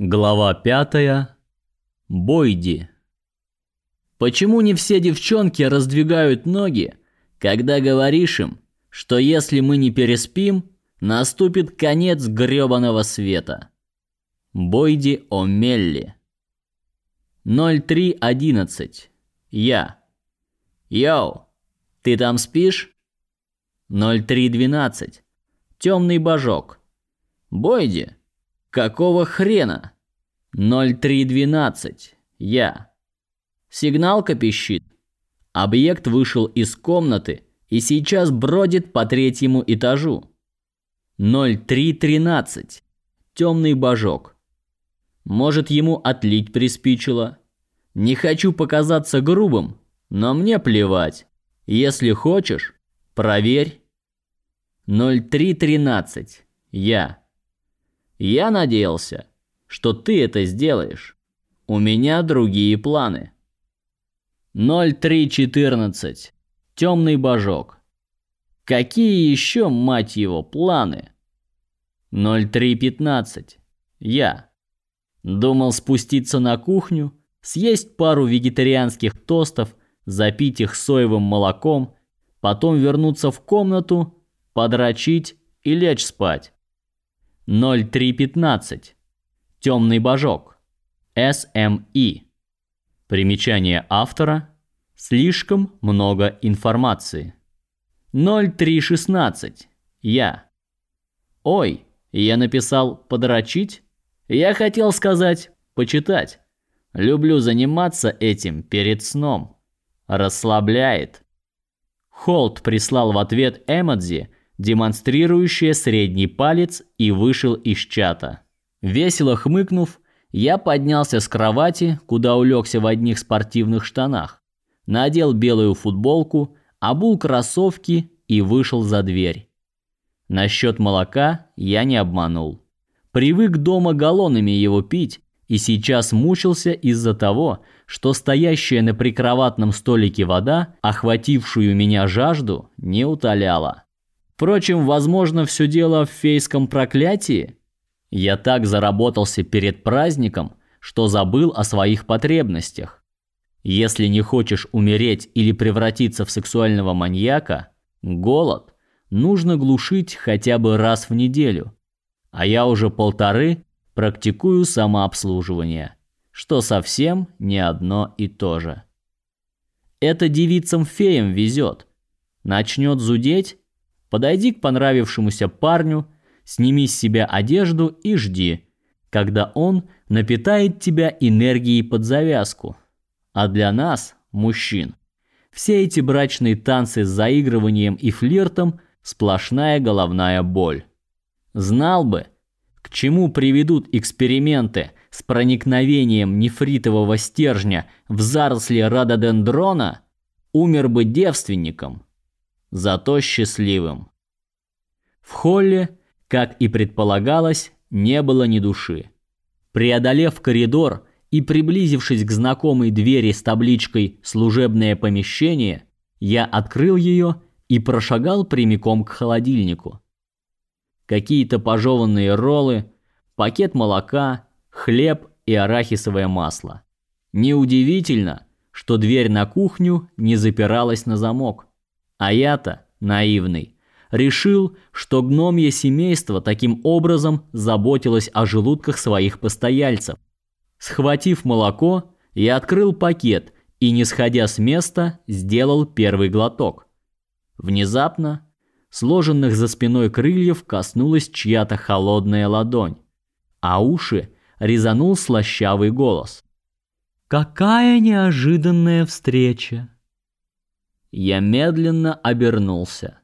Глава пятая. Бойди. Почему не все девчонки раздвигают ноги, когда говоришь им, что если мы не переспим, наступит конец грёбаного света? Бойди О'Мелли. 03.11. Я. Йоу, ты там спишь? 03.12. Темный божок. Бойди, какого хрена? 03.12. Я. Сигналка пищит. Объект вышел из комнаты и сейчас бродит по третьему этажу. 03.13. Темный божок. Может, ему отлить приспичило. Не хочу показаться грубым, но мне плевать. Если хочешь, проверь. 03.13. Я. Я надеялся, что ты это сделаешь. У меня другие планы. 0314. Темный божок. Какие еще, мать его, планы? 0315. Я. Думал спуститься на кухню, съесть пару вегетарианских тостов, запить их соевым молоком, потом вернуться в комнату, подрочить и лечь спать. 0315. Темный божок. SME. Примечание автора. Слишком много информации. 0316. Я. Ой, я написал подрочить? Я хотел сказать почитать. Люблю заниматься этим перед сном. Расслабляет. Холт прислал в ответ эмодзи, демонстрирующее средний палец, и вышел из чата. Весело хмыкнув, я поднялся с кровати, куда улегся в одних спортивных штанах, надел белую футболку, обул кроссовки и вышел за дверь. Насчет молока я не обманул. Привык дома галлонами его пить и сейчас мучился из-за того, что стоящая на прикроватном столике вода, охватившую меня жажду, не утоляла. Впрочем, возможно, все дело в фейском проклятии. Я так заработался перед праздником, что забыл о своих потребностях. Если не хочешь умереть или превратиться в сексуального маньяка, голод нужно глушить хотя бы раз в неделю. А я уже полторы практикую самообслуживание, что совсем не одно и то же. Это девицам-феям везет. Начнет зудеть, Подойди к понравившемуся парню, сними с себя одежду и жди, когда он напитает тебя энергией под завязку. А для нас, мужчин, все эти брачные танцы с заигрыванием и флиртом сплошная головная боль. Знал бы, к чему приведут эксперименты с проникновением нефритового стержня в заросли рододендрона, умер бы девственником зато счастливым. В холле, как и предполагалось, не было ни души. Преодолев коридор и приблизившись к знакомой двери с табличкой «Служебное помещение», я открыл ее и прошагал прямиком к холодильнику. Какие-то пожеванные роллы, пакет молока, хлеб и арахисовое масло. Неудивительно, что дверь на кухню не запиралась на замок. А я-то, наивный, решил, что гномье семейство таким образом заботилось о желудках своих постояльцев. Схватив молоко, я открыл пакет и, не сходя с места, сделал первый глоток. Внезапно сложенных за спиной крыльев коснулась чья-то холодная ладонь, а уши резанул слащавый голос. «Какая неожиданная встреча!» Я медленно обернулся.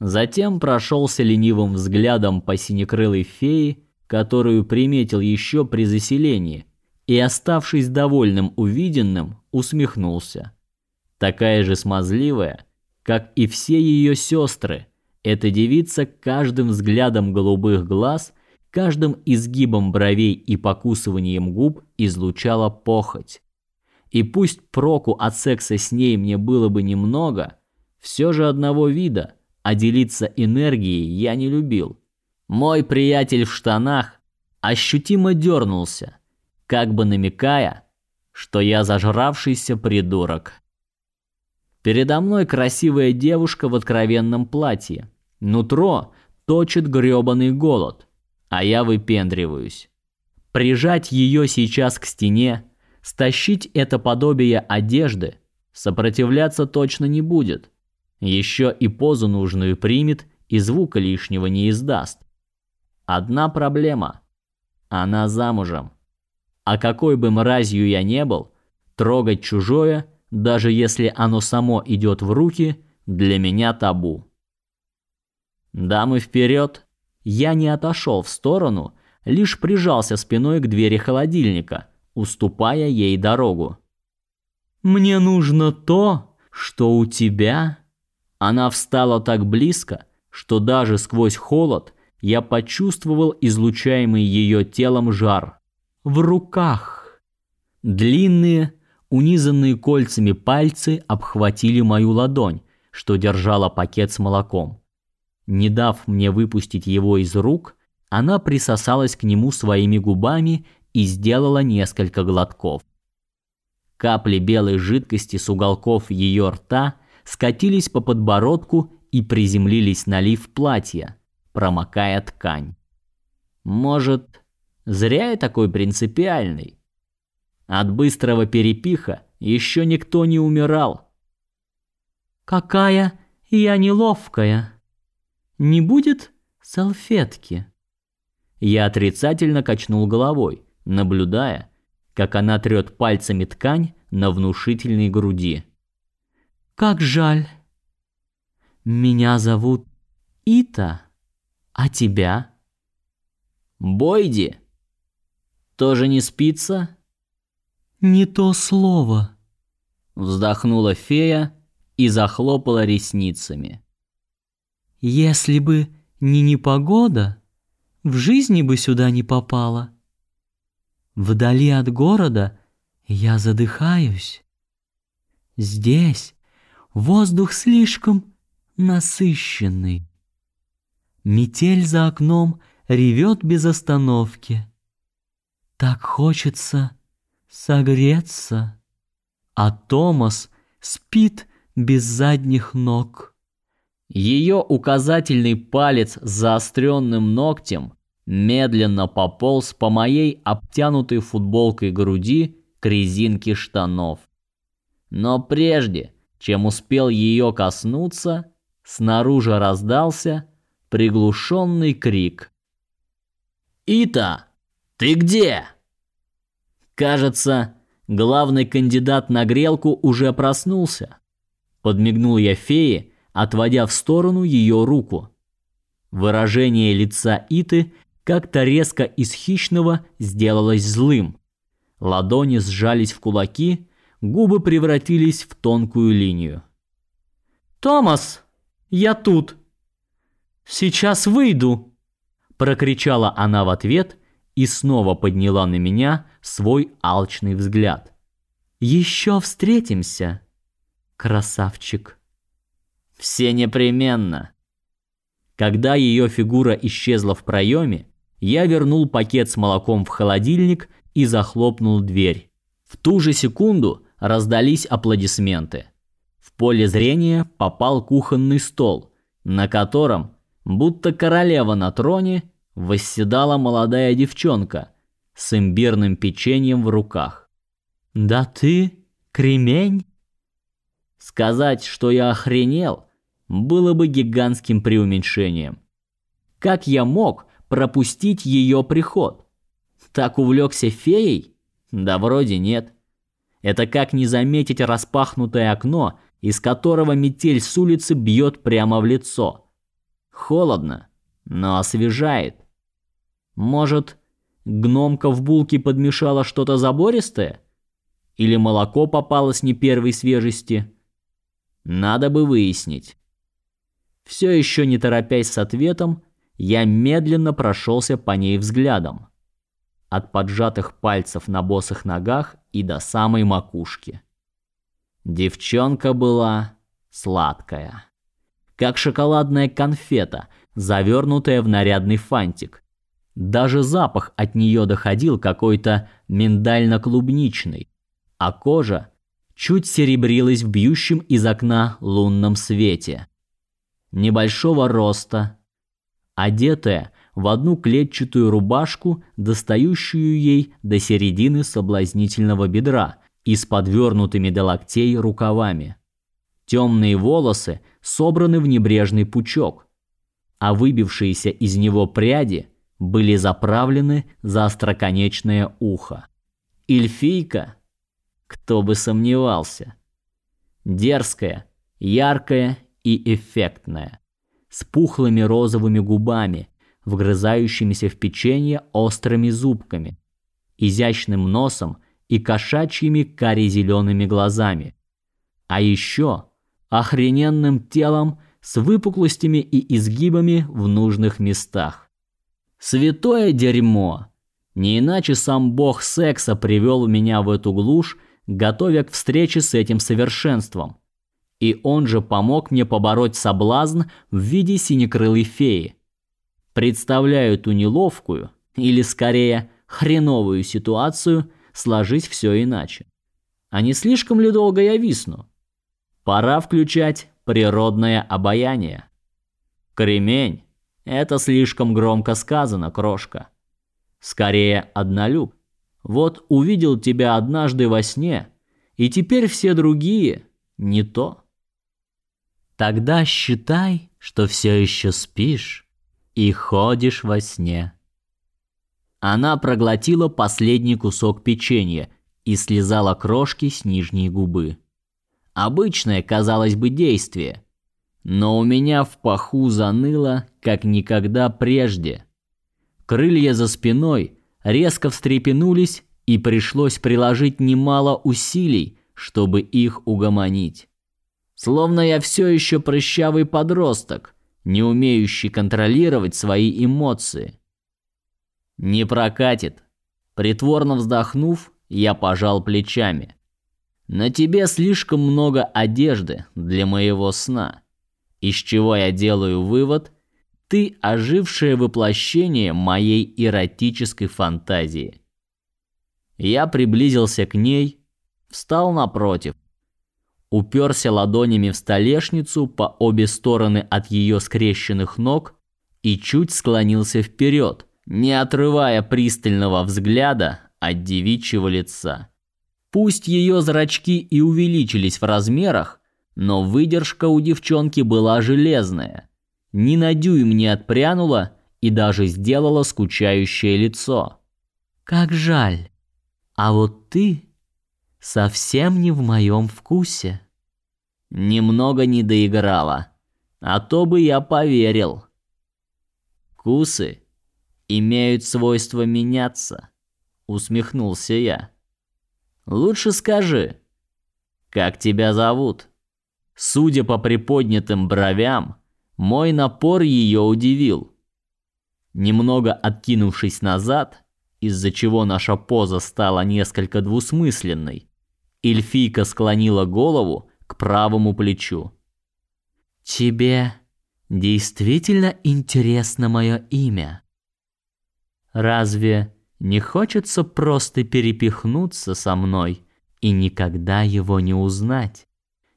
Затем прошелся ленивым взглядом по синекрылой фее, которую приметил еще при заселении, и, оставшись довольным увиденным, усмехнулся. Такая же смазливая, как и все ее сестры, эта девица каждым взглядом голубых глаз, каждым изгибом бровей и покусыванием губ излучала похоть. И пусть проку от секса с ней мне было бы немного, все же одного вида, а делиться энергией я не любил. Мой приятель в штанах ощутимо дернулся, как бы намекая, что я зажравшийся придурок. Передо мной красивая девушка в откровенном платье. Нутро точит грёбаный голод, а я выпендриваюсь. Прижать ее сейчас к стене, стащить это подобие одежды, сопротивляться точно не будет. Еще и позу нужную примет и звука лишнего не издаст. Одна проблема. Она замужем. А какой бы мразью я не был, трогать чужое, даже если оно само идет в руки, для меня табу. Дамы вперед! Я не отошел в сторону, лишь прижался спиной к двери холодильника, уступая ей дорогу. «Мне нужно то, что у тебя...» Она встала так близко, что даже сквозь холод я почувствовал излучаемый ее телом жар. В руках. Длинные, унизанные кольцами пальцы обхватили мою ладонь, что держала пакет с молоком. Не дав мне выпустить его из рук, она присосалась к нему своими губами и сделала несколько глотков. Капли белой жидкости с уголков ее рта скатились по подбородку и приземлились на лиф платья, промокая ткань. Может, зря я такой принципиальный? От быстрого перепиха еще никто не умирал. Какая я неловкая. Не будет салфетки? Я отрицательно качнул головой, наблюдая, как она трет пальцами ткань на внушительной груди. Как жаль. Меня зовут Ита, а тебя? Бойди. Тоже не спится? Не то слово. Вздохнула фея и захлопала ресницами. Если бы не непогода, в жизни бы сюда не попала. Вдали от города я задыхаюсь. Здесь воздух слишком насыщенный. Метель за окном ревет без остановки. Так хочется согреться, а Томас спит без задних ног. Ее указательный палец с заостренным ногтем медленно пополз по моей обтянутой футболкой груди к резинке штанов. Но прежде, чем успел ее коснуться, снаружи раздался приглушенный крик. «Ита, ты где?» Кажется, главный кандидат на грелку уже проснулся. Подмигнул я фее, отводя в сторону ее руку. Выражение лица Иты как-то резко из хищного сделалось злым. Ладони сжались в кулаки, губы превратились в тонкую линию. «Томас, я тут! Сейчас выйду!» Прокричала она в ответ и снова подняла на меня свой алчный взгляд. «Еще встретимся, красавчик!» Все непременно. Когда ее фигура исчезла в проеме, я вернул пакет с молоком в холодильник и захлопнул дверь. В ту же секунду раздались аплодисменты. В поле зрения попал кухонный стол, на котором, будто королева на троне, восседала молодая девчонка с имбирным печеньем в руках. «Да ты кремень?» Сказать, что я охренел, было бы гигантским преуменьшением. Как я мог пропустить ее приход? Так увлекся феей? Да вроде нет. Это как не заметить распахнутое окно, из которого метель с улицы бьет прямо в лицо. Холодно, но освежает. Может, гномка в булке подмешала что-то забористое? Или молоко попалось не первой свежести? Надо бы выяснить. Все еще не торопясь с ответом, я медленно прошелся по ней взглядом. От поджатых пальцев на босых ногах и до самой макушки. Девчонка была сладкая. Как шоколадная конфета, завернутая в нарядный фантик. Даже запах от нее доходил какой-то миндально-клубничный, а кожа чуть серебрилась в бьющем из окна лунном свете. Небольшого роста, одетая в одну клетчатую рубашку, достающую ей до середины соблазнительного бедра и с подвернутыми до локтей рукавами. Темные волосы собраны в небрежный пучок, а выбившиеся из него пряди были заправлены за остроконечное ухо. Эльфийка? Кто бы сомневался. Дерзкая, яркая и эффектная, с пухлыми розовыми губами, вгрызающимися в печенье острыми зубками, изящным носом и кошачьими кари-зелеными глазами. А еще охрененным телом с выпуклостями и изгибами в нужных местах. Святое дерьмо. Не иначе сам бог секса привел меня в эту глушь, готовя к встрече с этим совершенством. И он же помог мне побороть соблазн в виде синекрылой феи. Представляю ту неловкую, или скорее хреновую ситуацию, сложить все иначе. А не слишком ли долго я висну? Пора включать природное обаяние. Кремень – это слишком громко сказано, крошка. Скорее, однолюб. Вот увидел тебя однажды во сне, и теперь все другие не то. Тогда считай, что все еще спишь и ходишь во сне. Она проглотила последний кусок печенья и слезала крошки с нижней губы. Обычное, казалось бы, действие. Но у меня в паху заныло, как никогда прежде. Крылья за спиной резко встрепенулись, и пришлось приложить немало усилий, чтобы их угомонить. Словно я все еще прыщавый подросток, не умеющий контролировать свои эмоции. Не прокатит. Притворно вздохнув, я пожал плечами. На тебе слишком много одежды для моего сна. Из чего я делаю вывод, ты ожившее воплощение моей эротической фантазии. Я приблизился к ней, встал напротив, уперся ладонями в столешницу по обе стороны от ее скрещенных ног и чуть склонился вперед, не отрывая пристального взгляда от девичьего лица. Пусть ее зрачки и увеличились в размерах, но выдержка у девчонки была железная. Ни на дюйм не отпрянула и даже сделала скучающее лицо. Как жаль. А вот ты совсем не в моем вкусе. Немного не доиграла, а то бы я поверил. Вкусы имеют свойство меняться, усмехнулся я. Лучше скажи, как тебя зовут? Судя по приподнятым бровям, мой напор ее удивил. Немного откинувшись назад, из-за чего наша поза стала несколько двусмысленной, эльфийка склонила голову к правому плечу. Тебе действительно интересно мое имя? Разве не хочется просто перепихнуться со мной и никогда его не узнать.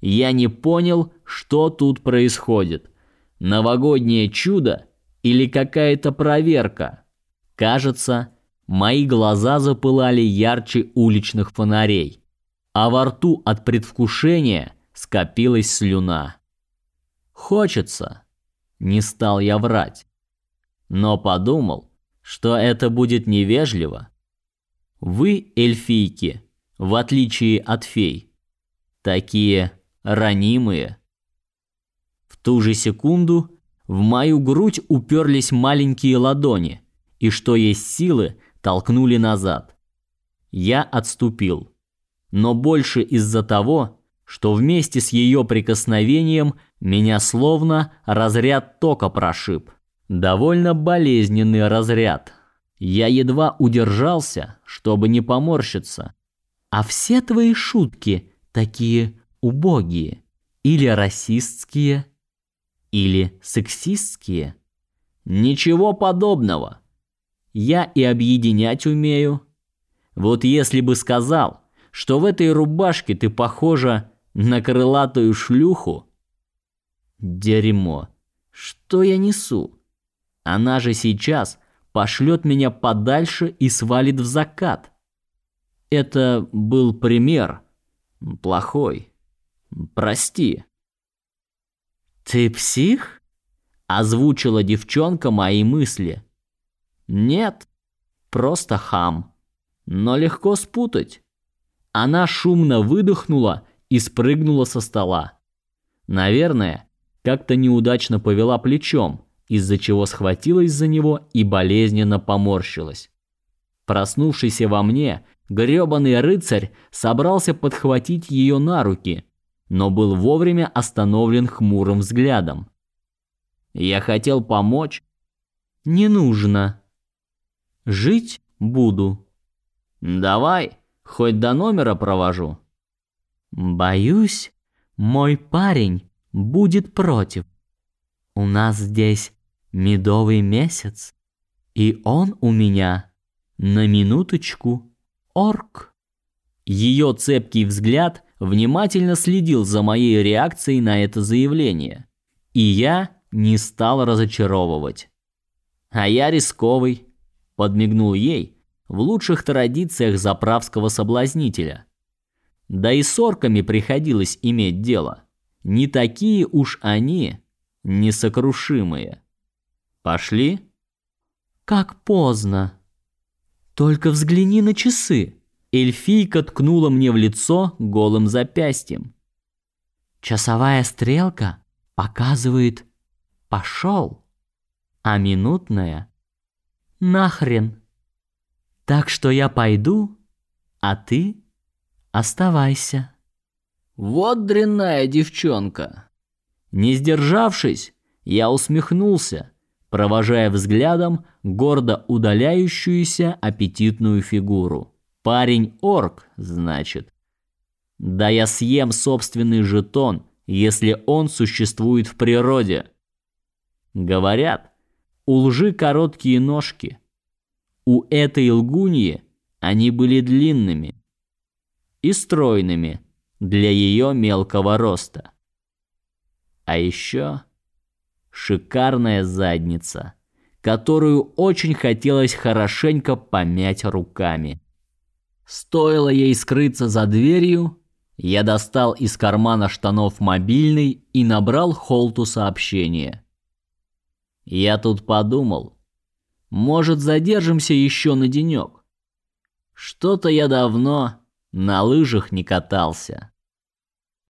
Я не понял, что тут происходит. Новогоднее чудо или какая-то проверка? Кажется, мои глаза запылали ярче уличных фонарей, а во рту от предвкушения скопилась слюна. Хочется. Не стал я врать. Но подумал, что это будет невежливо. Вы, эльфийки, в отличие от фей, такие ранимые. В ту же секунду в мою грудь уперлись маленькие ладони и, что есть силы, толкнули назад. Я отступил, но больше из-за того, что вместе с ее прикосновением меня словно разряд тока прошиб. Довольно болезненный разряд. Я едва удержался, чтобы не поморщиться. А все твои шутки такие убогие. Или расистские, или сексистские. Ничего подобного. я и объединять умею. Вот если бы сказал, что в этой рубашке ты похожа на крылатую шлюху. Дерьмо. Что я несу? Она же сейчас пошлет меня подальше и свалит в закат. Это был пример. Плохой. Прости. Ты псих? Озвучила девчонка мои мысли. Нет, просто хам. Но легко спутать. Она шумно выдохнула и спрыгнула со стола. Наверное, как-то неудачно повела плечом, из-за чего схватилась за него и болезненно поморщилась. Проснувшийся во мне грёбаный рыцарь собрался подхватить ее на руки, но был вовремя остановлен хмурым взглядом. Я хотел помочь. Не нужно. Жить буду. Давай, хоть до номера провожу. Боюсь, мой парень будет против. У нас здесь медовый месяц, и он у меня на минуточку орк. Ее цепкий взгляд внимательно следил за моей реакцией на это заявление, и я не стал разочаровывать. А я рисковый, подмигнул ей в лучших традициях заправского соблазнителя. Да и с орками приходилось иметь дело. Не такие уж они несокрушимые. Пошли? Как поздно. Только взгляни на часы. Эльфийка ткнула мне в лицо голым запястьем. Часовая стрелка показывает «пошел», а минутная «нахрен». Так что я пойду, а ты оставайся. Вот дрянная девчонка. Не сдержавшись, я усмехнулся, провожая взглядом гордо удаляющуюся аппетитную фигуру. Парень-орк, значит. Да я съем собственный жетон, если он существует в природе. Говорят, у лжи короткие ножки. У этой лгуньи они были длинными и стройными для ее мелкого роста. А еще шикарная задница, которую очень хотелось хорошенько помять руками. Стоило ей скрыться за дверью, я достал из кармана штанов мобильный и набрал Холту сообщение. Я тут подумал, может, задержимся еще на денек. Что-то я давно на лыжах не катался.